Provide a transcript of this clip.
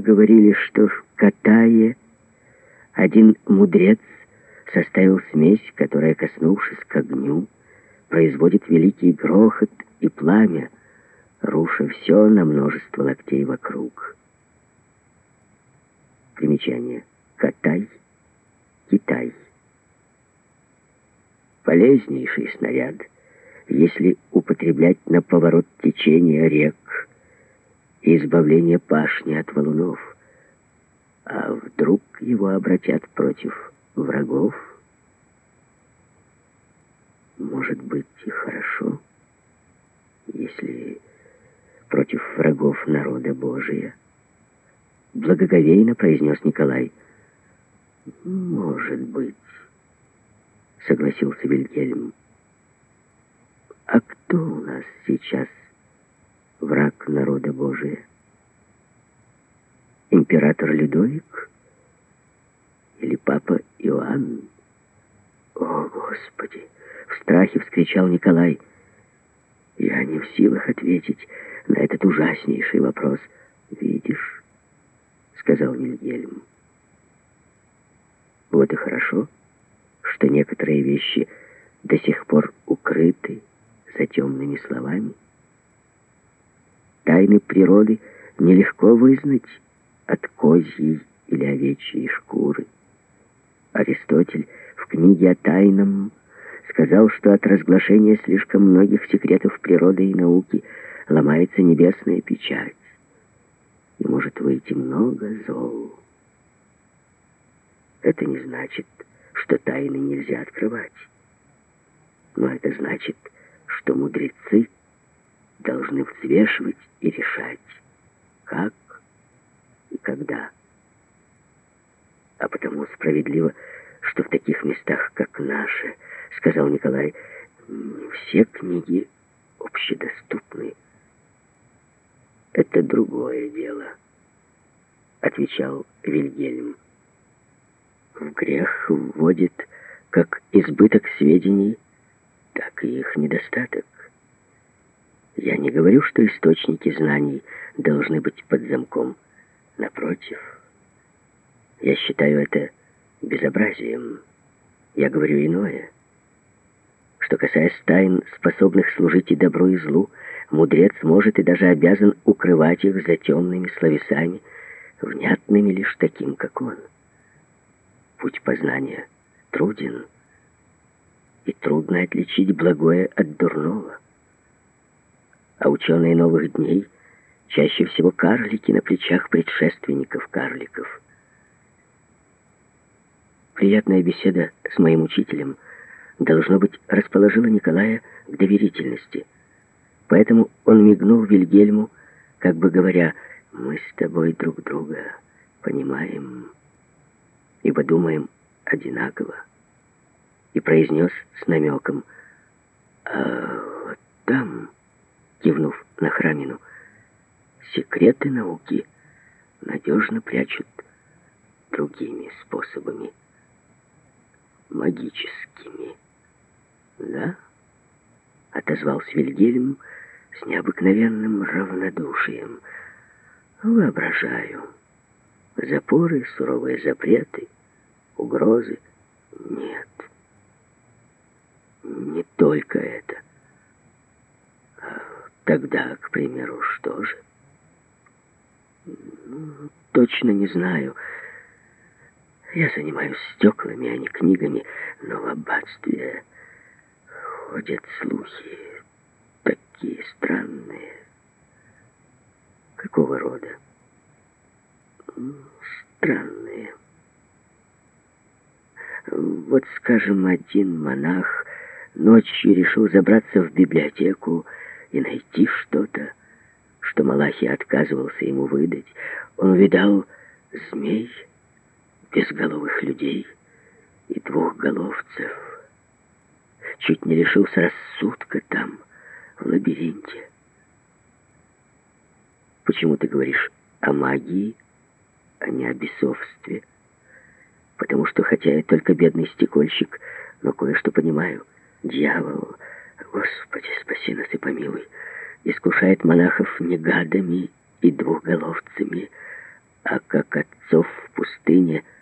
говорили, что в Катае один мудрец составил смесь, которая, коснувшись к огню, производит великий грохот и пламя, руша все на множество локтей вокруг. Примечание. Катай, Китай. Полезнейший снаряд, если употреблять на поворот течения рек и избавление пашни от валунов. А вдруг его обратят против врагов? Может быть и хорошо, если против врагов народа Божия. Благоговейно произнес Николай. Может быть, согласился Вильгельм. А кто у нас сейчас враг народа Божия? Император Людовик или папа Иоанн? О, Господи! В страхе вскричал Николай. Я не в силах ответить на этот ужаснейший вопрос. Видишь, сказал Вильгельм. Вот и хорошо, что некоторые вещи до сих пор укрыты за темными словами. Тайны природы нелегко вызнать от козьей или овечьей шкуры. Аристотель в книге о тайном сказал, что от разглашения слишком многих секретов природы и науки ломается небесная печать, и может выйти много зол. Это не значит, что тайны нельзя открывать. Но это значит, что мудрецы должны взвешивать и решать, как и когда. А потому справедливо, что в таких местах, как наше, сказал Николай, не все книги общедоступны. Это другое дело, отвечал Вильгельм. В грех вводит как избыток сведений, так и их недостаток. Я не говорю, что источники знаний должны быть под замком. Напротив, я считаю это безобразием. Я говорю иное. Что касаясь тайн, способных служить и добру, и злу, мудрец может и даже обязан укрывать их за темными словесами, внятными лишь таким, как он. Путь познания труден, и трудно отличить благое от дурного. А ученые новых дней чаще всего карлики на плечах предшественников карликов. Приятная беседа с моим учителем, должно быть, расположила Николая к доверительности. Поэтому он мигнул Вильгельму, как бы говоря, «Мы с тобой друг друга понимаем, ибо думаем одинаково» и произнес с намеком. «А вот там...» кивнув на Храмину. Секреты науки надежно прячут другими способами, магическими. Да? Отозвался Вильгельм с необыкновенным равнодушием. Воображаю. Запоры, суровые запреты, угрозы. Нет. Не только это. Тогда, к примеру, что же? Точно не знаю. Я занимаюсь стеклами, а не книгами, но в аббатстве ходят слухи такие странные. Какого рода? Странные. Вот, скажем, один монах ночью решил забраться в библиотеку и найти что-то, что Малахий отказывался ему выдать. Он увидал змей, безголовых людей и двухголовцев. Чуть не лишился рассудка там, в лабиринте. Почему ты говоришь о магии, а не о бесовстве? Потому что, хотя я только бедный стекольщик, но кое-что понимаю. Дьявол Господи, спаси нас и помилуй, искушает монахов не гадами и двухголовцами, а как отцов в пустыне –